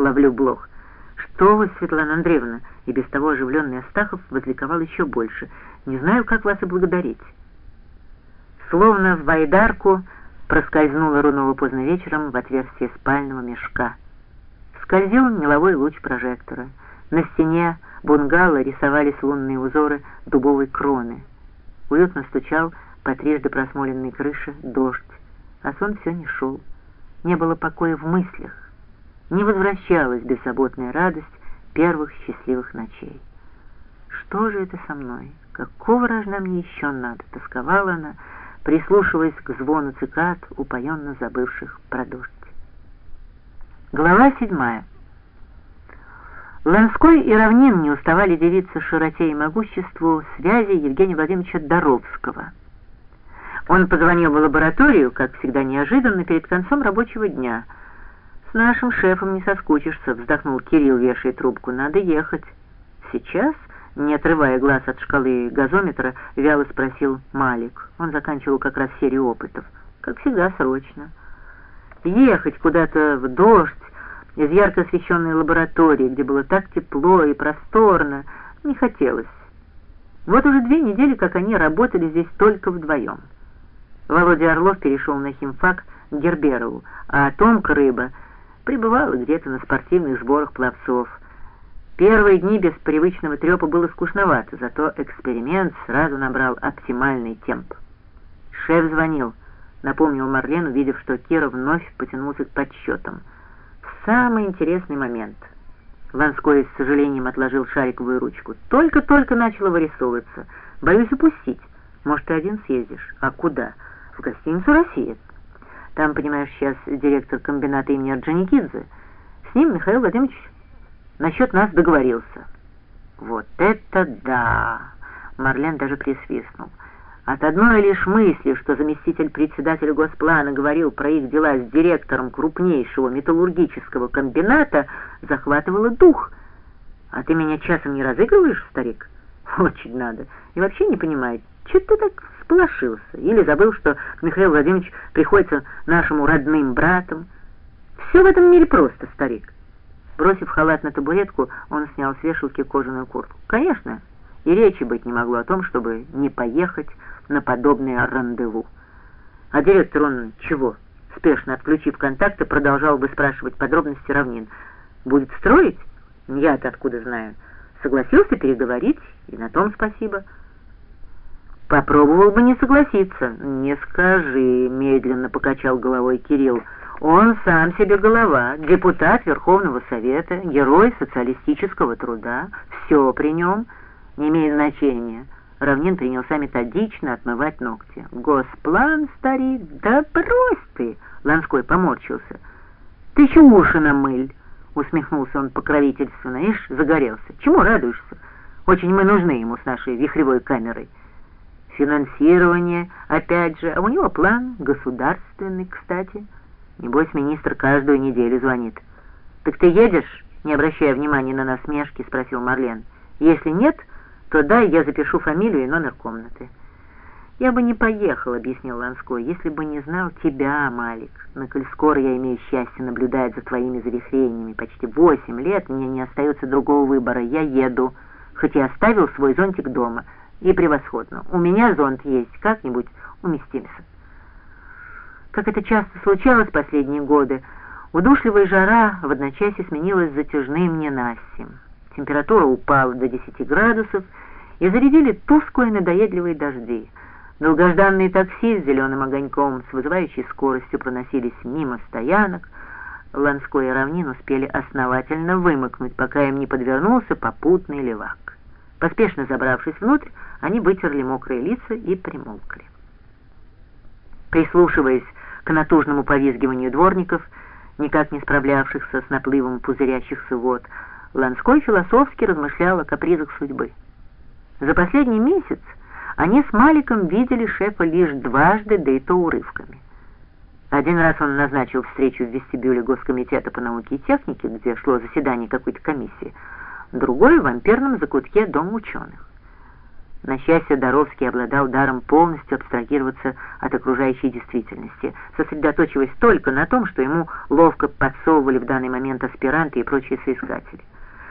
ловлю блох. «Что вы, Светлана Андреевна?» И без того оживленный Астахов возликовал еще больше. «Не знаю, как вас и благодарить». Словно в байдарку проскользнула Рунова поздно вечером в отверстие спального мешка. Скользил меловой луч прожектора. На стене бунгало рисовались лунные узоры дубовой кроны. Уютно стучал по трижды просмоленной крыше дождь, а сон все не шел. Не было покоя в мыслях, не возвращалась беззаботная радость первых счастливых ночей. Что же это со мной? Какого рожна мне еще надо? Тосковала она, прислушиваясь к звону цикад, упоенно забывших про дождь. Глава седьмая. Ланской и Равнин не уставали делиться широте и могуществу связи Евгения Владимировича Доровского. Он позвонил в лабораторию, как всегда неожиданно, перед концом рабочего дня. «С нашим шефом не соскучишься», — вздохнул Кирилл, вешая трубку. «Надо ехать». «Сейчас?» Не отрывая глаз от шкалы газометра, вяло спросил Малик. Он заканчивал как раз серию опытов. Как всегда, срочно. Ехать куда-то в дождь, из ярко освещенной лаборатории, где было так тепло и просторно, не хотелось. Вот уже две недели, как они работали здесь только вдвоем. Володя Орлов перешел на химфак к Герберову, а Томка Рыба пребывала где-то на спортивных сборах пловцов. Первые дни без привычного трепа было скучновато, зато эксперимент сразу набрал оптимальный темп. Шеф звонил, напомнил Марлен, увидев, что Кира вновь потянулся к подсчетам. Самый интересный момент. Ланской с сожалением отложил шариковую ручку. Только-только начало вырисовываться. Боюсь упустить. Может, ты один съездишь? А куда? В гостиницу «Россия». Там, понимаешь, сейчас директор комбината имени Орджоникидзе. С ним Михаил Владимирович насчет нас договорился. Вот это да! Марлен даже присвистнул. От одной лишь мысли, что заместитель председателя Госплана говорил про их дела с директором крупнейшего металлургического комбината, захватывало дух. А ты меня часом не разыгрываешь, старик? Очень надо. И вообще не понимаю, что ты так всполошился? Или забыл, что Михаил Владимирович приходится нашему родным братом? Все в этом мире просто, старик. Бросив халат на табуретку, он снял с вешалки кожаную куртку. Конечно, и речи быть не могло о том, чтобы не поехать на подобное рандеву. А директор он чего? Спешно отключив контакты, продолжал бы спрашивать подробности равнин. Будет строить? Я-то откуда знаю. Согласился переговорить, и на том спасибо. Попробовал бы не согласиться. Не скажи, медленно покачал головой Кирилл. Он сам себе голова, депутат Верховного Совета, герой социалистического труда. Все при нем не имеет значения. Равнин принялся методично отмывать ногти. «Госплан, старик, да брось ты!» Ланской поморщился. «Ты еще уши намыль!» Усмехнулся он покровительственно. Ишь, загорелся. Чему радуешься? Очень мы нужны ему с нашей вихревой камерой. Финансирование, опять же, а у него план государственный, кстати. Небось, министр каждую неделю звонит. «Так ты едешь?» Не обращая внимания на насмешки, спросил Марлен. «Если нет, то дай я запишу фамилию и номер комнаты». «Я бы не поехал», — объяснил Ланской, «если бы не знал тебя, Малик. Но коль скоро я имею счастье наблюдать за твоими завихрениями почти восемь лет, мне не остается другого выбора. Я еду, хоть и оставил свой зонтик дома. И превосходно. У меня зонт есть, как-нибудь уместимся». Как это часто случалось в последние годы, удушливая жара в одночасье сменилась затяжным ненастьем. Температура упала до 10 градусов, и зарядили тусклые надоедливые дожди. Долгожданные такси с зеленым огоньком с вызывающей скоростью проносились мимо стоянок. Ланской и успели основательно вымокнуть, пока им не подвернулся попутный левак. Поспешно забравшись внутрь, они вытерли мокрые лица и примолкли. Прислушиваясь к натужному повизгиванию дворников, никак не справлявшихся с наплывом пузырящихся вод, Ланской философски размышлял о капризах судьбы. За последний месяц они с Маликом видели шефа лишь дважды, да и то урывками. Один раз он назначил встречу в вестибюле Госкомитета по науке и технике, где шло заседание какой-то комиссии, другой — в амперном закутке Дома ученых. На счастье, Доровский обладал даром полностью абстрагироваться от окружающей действительности, сосредоточиваясь только на том, что ему ловко подсовывали в данный момент аспиранты и прочие соискатели.